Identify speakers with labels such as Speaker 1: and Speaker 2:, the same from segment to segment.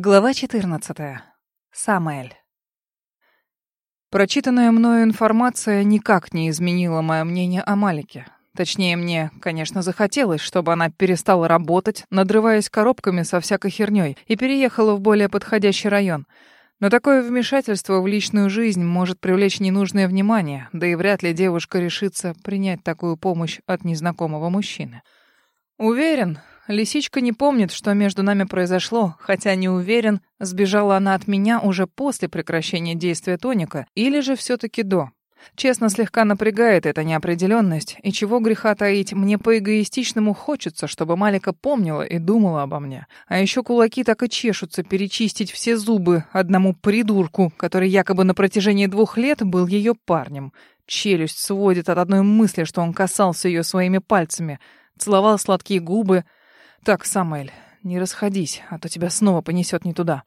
Speaker 1: Глава 14. Самаэль. Прочитанная мною информация никак не изменила мое мнение о Малике. Точнее, мне, конечно, захотелось, чтобы она перестала работать, надрываясь коробками со всякой херней, и переехала в более подходящий район. Но такое вмешательство в личную жизнь может привлечь ненужное внимание, да и вряд ли девушка решится принять такую помощь от незнакомого мужчины. Уверен, Лисичка не помнит, что между нами произошло, хотя не уверен, сбежала она от меня уже после прекращения действия тоника или же все-таки до. Честно, слегка напрягает эта неопределенность, и чего греха таить, мне по-эгоистичному хочется, чтобы Малика помнила и думала обо мне. А еще кулаки так и чешутся перечистить все зубы одному придурку, который якобы на протяжении двух лет был ее парнем. Челюсть сводит от одной мысли, что он касался ее своими пальцами, целовал сладкие губы, так, Самуэль, не расходись, а то тебя снова понесет не туда.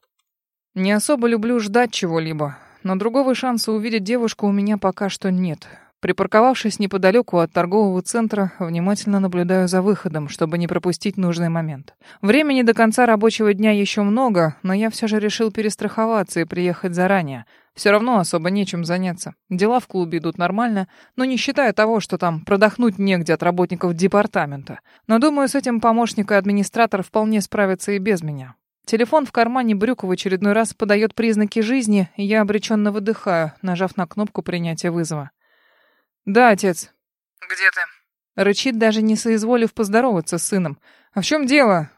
Speaker 1: Не особо люблю ждать чего-либо, но другого шанса увидеть девушку у меня пока что нет. Припарковавшись неподалеку от торгового центра, внимательно наблюдаю за выходом, чтобы не пропустить нужный момент. Времени до конца рабочего дня еще много, но я все же решил перестраховаться и приехать заранее. Все равно особо нечем заняться. Дела в клубе идут нормально, но не считая того, что там продохнуть негде от работников департамента. Но думаю, с этим помощник и администратор вполне справятся и без меня. Телефон в кармане брюк в очередной раз подает признаки жизни, и я обреченно выдыхаю, нажав на кнопку принятия вызова. «Да, отец».
Speaker 2: «Где ты?»
Speaker 1: Рычит, даже не соизволив поздороваться с сыном. «А в чем дело?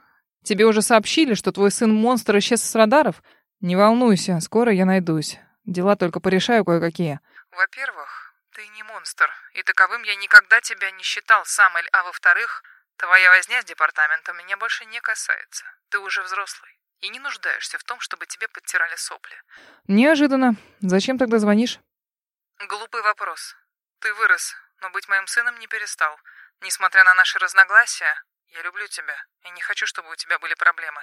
Speaker 1: Тебе уже сообщили, что твой сын-монстр исчез с радаров? Не волнуйся, скоро я найдусь. Дела только порешаю кое-какие».
Speaker 2: «Во-первых, ты не монстр, и таковым я никогда тебя не считал, Самэль, а во-вторых, твоя возня с департаментом меня больше не касается. Ты уже взрослый и не нуждаешься в том, чтобы тебе подтирали сопли».
Speaker 1: «Неожиданно. Зачем тогда звонишь?»
Speaker 2: «Глупый вопрос. Ты вырос, но быть моим сыном не перестал. Несмотря на наши разногласия, я люблю тебя и не хочу, чтобы у тебя были проблемы.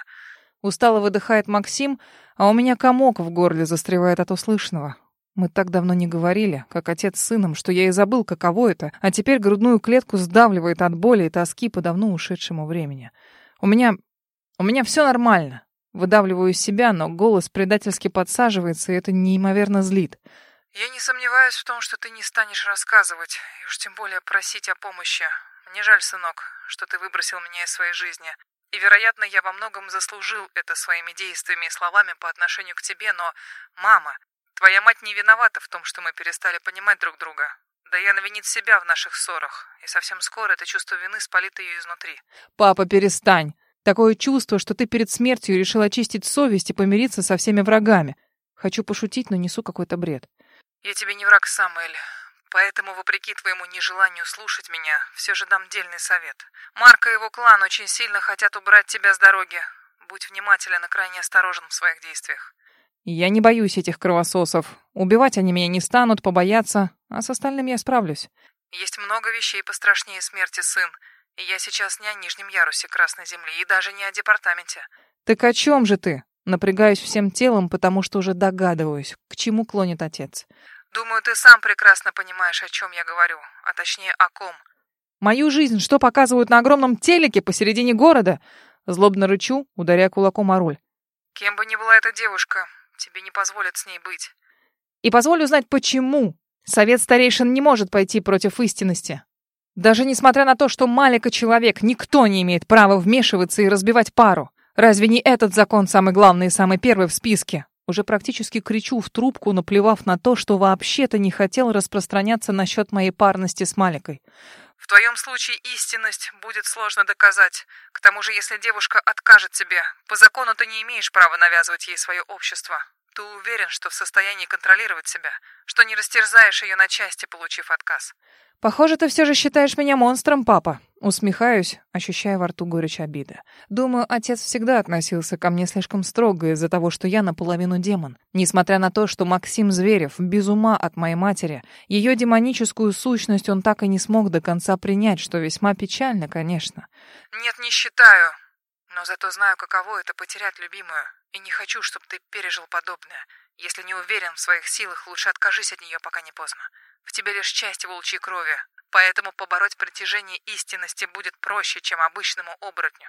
Speaker 1: Устало выдыхает Максим, а у меня комок в горле застревает от услышанного. Мы так давно не говорили, как отец с сыном, что я и забыл, каково это, а теперь грудную клетку сдавливает от боли и тоски по давно ушедшему времени. У меня... у меня все нормально. Выдавливаю из себя, но голос предательски подсаживается, и это неимоверно злит.
Speaker 2: Я не сомневаюсь в том, что ты не станешь рассказывать, и уж тем более просить о помощи. Мне жаль, сынок, что ты выбросил меня из своей жизни. И, вероятно, я во многом заслужил это своими действиями и словами по отношению к тебе, но, мама, твоя мать не виновата в том, что мы перестали понимать друг друга. Да я навинит себя в наших ссорах, и совсем скоро это чувство вины спалит ее изнутри.
Speaker 1: Папа, перестань. Такое чувство, что ты перед смертью решил очистить совесть и помириться со всеми врагами. Хочу пошутить, но несу какой-то бред.
Speaker 2: Я тебе не враг, Самуэль. Поэтому, вопреки твоему нежеланию слушать меня, все же дам дельный совет. Марк и его клан очень сильно хотят убрать тебя с дороги. Будь внимателен и крайне осторожен в своих действиях.
Speaker 1: Я не боюсь этих кровососов. Убивать они меня не станут, побоятся, а с остальным я справлюсь.
Speaker 2: Есть много вещей пострашнее смерти, сын. И я сейчас не о нижнем ярусе Красной Земли, и даже не о департаменте.
Speaker 1: Так о чем же ты? Напрягаюсь всем телом, потому что уже догадываюсь, к чему клонит отец.
Speaker 2: Думаю, ты сам прекрасно понимаешь, о чем я говорю, а точнее о ком.
Speaker 1: Мою жизнь что показывают на огромном телеке посередине города? Злобно рычу, ударяя кулаком о руль.
Speaker 2: Кем бы ни была эта девушка, тебе не позволят с ней быть.
Speaker 1: И позволю знать почему. Совет старейшин не может пойти против истинности. Даже несмотря на то, что Малика человек, никто не имеет права вмешиваться и разбивать пару. Разве не этот закон самый главный и самый первый в списке? Уже практически кричу в трубку, наплевав на то, что вообще-то не хотел распространяться насчет моей парности с Маликой.
Speaker 2: В твоем случае истинность будет сложно доказать. К тому же, если девушка откажет тебе, по закону ты не имеешь права навязывать ей свое общество. Ты уверен, что в состоянии контролировать себя, что не растерзаешь ее на части, получив отказ.
Speaker 1: Похоже, ты все же считаешь меня монстром, папа. Усмехаюсь, ощущая во рту горечь обиды. Думаю, отец всегда относился ко мне слишком строго из-за того, что я наполовину демон. Несмотря на то, что Максим Зверев без ума от моей матери, ее демоническую сущность он так и не смог до конца принять, что весьма печально, конечно.
Speaker 2: Нет, не считаю. Но зато знаю, каково это потерять любимую. И не хочу, чтобы ты пережил подобное. Если не уверен в своих силах, лучше откажись от нее, пока не поздно. В тебе лишь часть волчьей крови, Поэтому побороть притяжение истинности будет проще, чем обычному оборотню.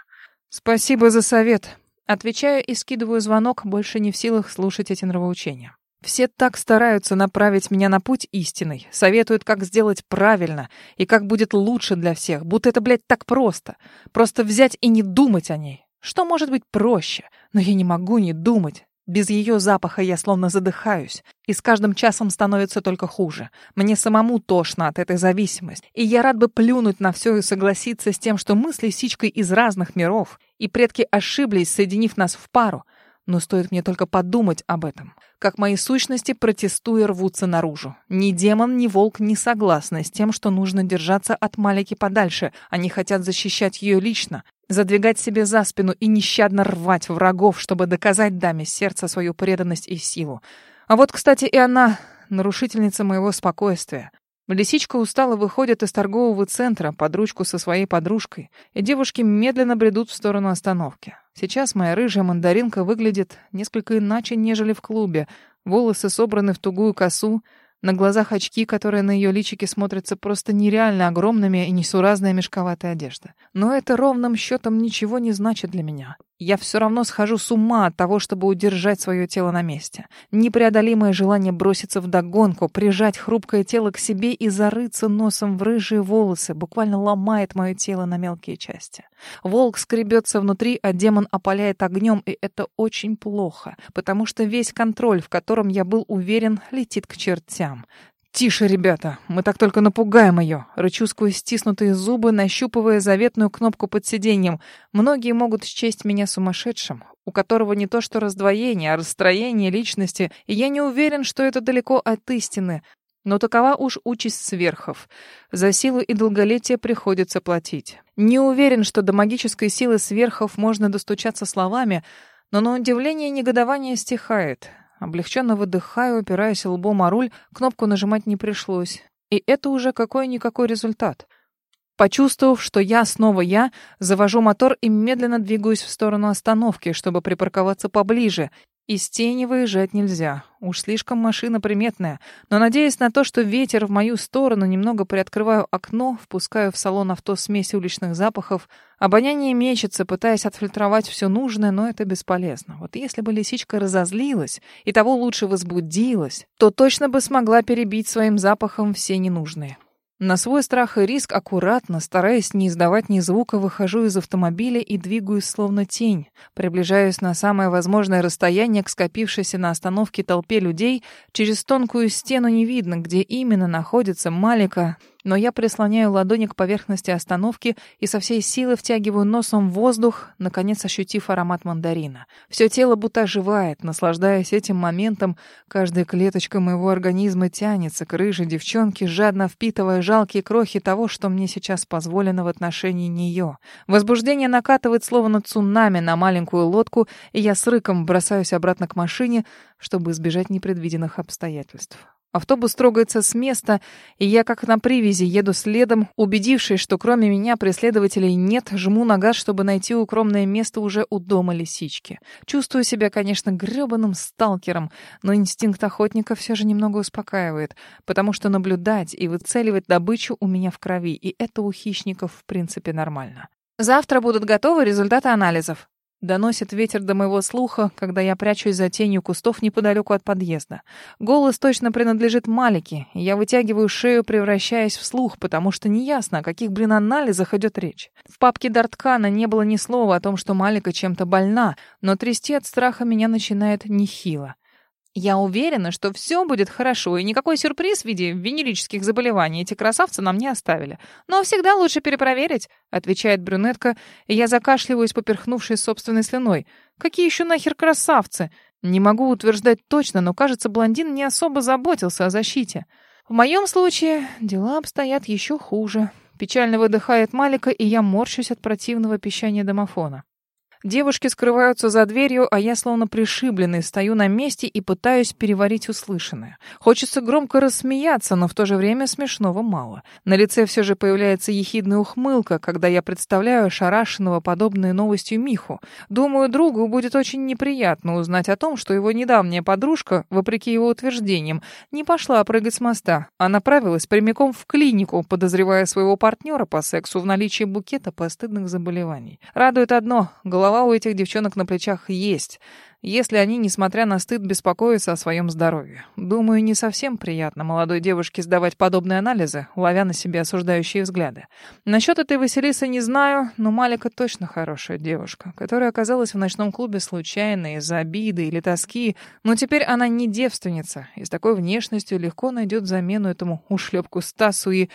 Speaker 1: Спасибо за совет. Отвечаю и скидываю звонок, больше не в силах слушать эти нравоучения. Все так стараются направить меня на путь истинный, советуют, как сделать правильно и как будет лучше для всех, будто это, блядь, так просто. Просто взять и не думать о ней. Что может быть проще? Но я не могу не думать. Без ее запаха я словно задыхаюсь, и с каждым часом становится только хуже. Мне самому тошно от этой зависимости, и я рад бы плюнуть на все и согласиться с тем, что мы с лисичкой из разных миров, и предки ошиблись, соединив нас в пару. Но стоит мне только подумать об этом, как мои сущности, протестуя, рвутся наружу. Ни демон, ни волк не согласны с тем, что нужно держаться от Малики подальше. Они хотят защищать ее лично, задвигать себе за спину и нещадно рвать врагов, чтобы доказать даме сердца свою преданность и силу. А вот, кстати, и она, нарушительница моего спокойствия. Лисичка устало выходит из торгового центра под ручку со своей подружкой, и девушки медленно бредут в сторону остановки. Сейчас моя рыжая мандаринка выглядит несколько иначе, нежели в клубе. Волосы собраны в тугую косу, на глазах очки, которые на ее личике смотрятся просто нереально огромными и несуразная мешковатая одежда. Но это ровным счетом ничего не значит для меня. Я все равно схожу с ума от того, чтобы удержать свое тело на месте. Непреодолимое желание броситься в догонку, прижать хрупкое тело к себе и зарыться носом в рыжие волосы буквально ломает мое тело на мелкие части. Волк скребется внутри, а демон опаляет огнем, и это очень плохо, потому что весь контроль, в котором я был уверен, летит к чертям. «Тише, ребята, мы так только напугаем ее!» Рычу сквозь стиснутые зубы, нащупывая заветную кнопку под сиденьем. Многие могут счесть меня сумасшедшим, у которого не то что раздвоение, а расстроение личности, и я не уверен, что это далеко от истины. Но такова уж участь сверхов. За силу и долголетие приходится платить. Не уверен, что до магической силы сверхов можно достучаться словами, но на удивление негодование стихает. Облегченно выдыхаю, упираясь лбом о руль, кнопку нажимать не пришлось. И это уже какой-никакой результат. Почувствовав, что я снова я, завожу мотор и медленно двигаюсь в сторону остановки, чтобы припарковаться поближе, из тени выезжать нельзя. Уж слишком машина приметная. Но, надеясь на то, что ветер в мою сторону, немного приоткрываю окно, впускаю в салон авто смесь уличных запахов. Обоняние мечется, пытаясь отфильтровать все нужное, но это бесполезно. Вот если бы лисичка разозлилась и того лучше возбудилась, то точно бы смогла перебить своим запахом все ненужные. На свой страх и риск аккуратно, стараясь не издавать ни звука, выхожу из автомобиля и двигаюсь словно тень. Приближаюсь на самое возможное расстояние к скопившейся на остановке толпе людей. Через тонкую стену не видно, где именно находится Малика, но я прислоняю ладони к поверхности остановки и со всей силы втягиваю носом воздух, наконец ощутив аромат мандарина. Все тело будто оживает, наслаждаясь этим моментом, каждая клеточка моего организма тянется к рыжей девчонке, жадно впитывая жалкие крохи того, что мне сейчас позволено в отношении нее. Возбуждение накатывает словно цунами на маленькую лодку, и я с рыком бросаюсь обратно к машине, чтобы избежать непредвиденных обстоятельств. Автобус трогается с места, и я как на привязи еду следом, убедившись, что кроме меня преследователей нет, жму на газ, чтобы найти укромное место уже у дома лисички. Чувствую себя, конечно, грёбаным сталкером, но инстинкт охотника все же немного успокаивает, потому что наблюдать и выцеливать добычу у меня в крови, и это у хищников в принципе нормально. Завтра будут готовы результаты анализов. Доносит ветер до моего слуха, когда я прячусь за тенью кустов неподалеку от подъезда. Голос точно принадлежит Малике, и я вытягиваю шею, превращаясь в слух, потому что неясно, о каких, блин, анализах идет речь. В папке Дарткана не было ни слова о том, что Малика чем-то больна, но трясти от страха меня начинает нехило. Я уверена, что все будет хорошо, и никакой сюрприз в виде венерических заболеваний эти красавцы нам не оставили. Но всегда лучше перепроверить, отвечает брюнетка, и я закашливаюсь, поперхнувшись собственной слюной. Какие еще нахер красавцы? Не могу утверждать точно, но, кажется, блондин не особо заботился о защите. В моем случае дела обстоят еще хуже. Печально выдыхает Малика, и я морщусь от противного пищания домофона. Девушки скрываются за дверью, а я словно пришибленный стою на месте и пытаюсь переварить услышанное. Хочется громко рассмеяться, но в то же время смешного мало. На лице все же появляется ехидная ухмылка, когда я представляю шарашенного подобной новостью Миху. Думаю, другу будет очень неприятно узнать о том, что его недавняя подружка, вопреки его утверждениям, не пошла прыгать с моста, а направилась прямиком в клинику, подозревая своего партнера по сексу в наличии букета постыдных заболеваний. Радует одно — голова голова у этих девчонок на плечах есть если они, несмотря на стыд, беспокоятся о своем здоровье. Думаю, не совсем приятно молодой девушке сдавать подобные анализы, ловя на себе осуждающие взгляды. Насчет этой Василисы не знаю, но Малика точно хорошая девушка, которая оказалась в ночном клубе случайно из-за обиды или тоски, но теперь она не девственница, и с такой внешностью легко найдет замену этому ушлепку Стасу и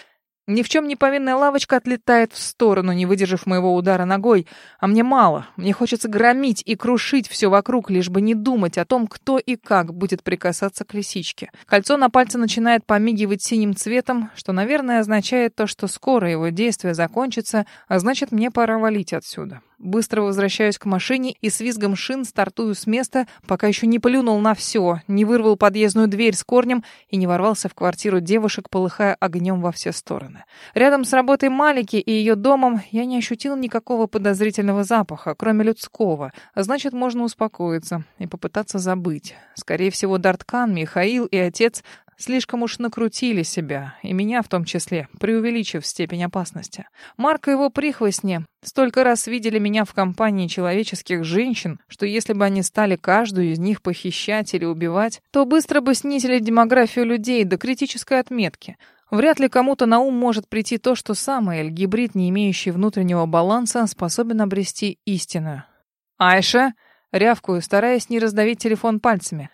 Speaker 1: ни в чем не повинная лавочка отлетает в сторону, не выдержав моего удара ногой. А мне мало. Мне хочется громить и крушить все вокруг, лишь бы не думать о том, кто и как будет прикасаться к лисичке. Кольцо на пальце начинает помигивать синим цветом, что, наверное, означает то, что скоро его действие закончится, а значит, мне пора валить отсюда. Быстро возвращаюсь к машине и с визгом шин стартую с места, пока еще не плюнул на все, не вырвал подъездную дверь с корнем и не ворвался в квартиру девушек, полыхая огнем во все стороны. Рядом с работой Малики и ее домом я не ощутил никакого подозрительного запаха, кроме людского, а значит, можно успокоиться и попытаться забыть. Скорее всего, Дарткан, Михаил и отец Слишком уж накрутили себя, и меня в том числе, преувеличив степень опасности. Марк и его прихвостни столько раз видели меня в компании человеческих женщин, что если бы они стали каждую из них похищать или убивать, то быстро бы снизили демографию людей до критической отметки. Вряд ли кому-то на ум может прийти то, что сам Эль, гибрид, не имеющий внутреннего баланса, способен обрести истину. «Айша!» — рявкую, стараясь не раздавить телефон пальцами.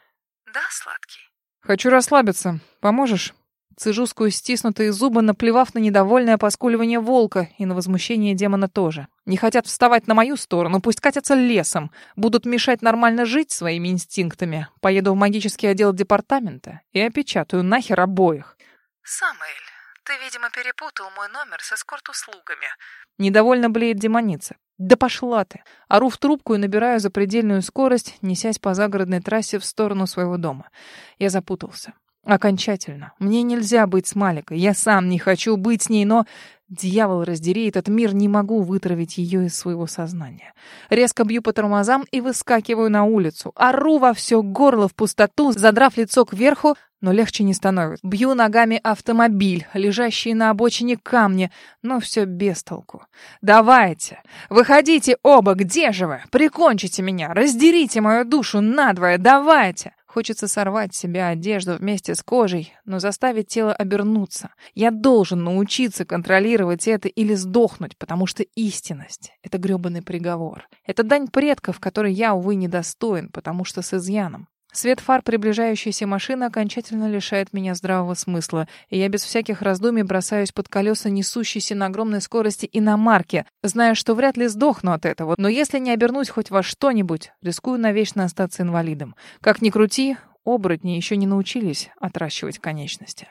Speaker 2: «Да, сладкий?»
Speaker 1: «Хочу расслабиться. Поможешь?» Цежу сквозь стиснутые зубы, наплевав на недовольное поскуливание волка и на возмущение демона тоже. Не хотят вставать на мою сторону, пусть катятся лесом. Будут мешать нормально жить своими инстинктами. Поеду в магический отдел департамента и опечатаю нахер обоих.
Speaker 2: «Самуэль, ты, видимо, перепутал мой номер с эскорт-услугами».
Speaker 1: Недовольно блеет демоница. «Да пошла ты!» Ору в трубку и набираю запредельную скорость, несясь по загородной трассе в сторону своего дома. Я запутался. Окончательно. Мне нельзя быть с Маликой. Я сам не хочу быть с ней, но... Дьявол раздери этот мир, не могу вытравить ее из своего сознания. Резко бью по тормозам и выскакиваю на улицу. Ору во все горло в пустоту, задрав лицо кверху, но легче не становится. Бью ногами автомобиль, лежащий на обочине камни, но все без толку. «Давайте! Выходите оба! Где же вы? Прикончите меня! Раздерите мою душу надвое! Давайте!» Хочется сорвать с себя одежду вместе с кожей, но заставить тело обернуться. Я должен научиться контролировать это или сдохнуть, потому что истинность — это грёбаный приговор. Это дань предков, которой я, увы, недостоин, потому что с изъяном. Свет фар приближающейся машины окончательно лишает меня здравого смысла, и я без всяких раздумий бросаюсь под колеса несущейся на огромной скорости иномарки, зная, что вряд ли сдохну от этого, но если не обернусь хоть во что-нибудь, рискую навечно остаться инвалидом. Как ни крути, оборотни еще не научились отращивать конечности.